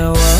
your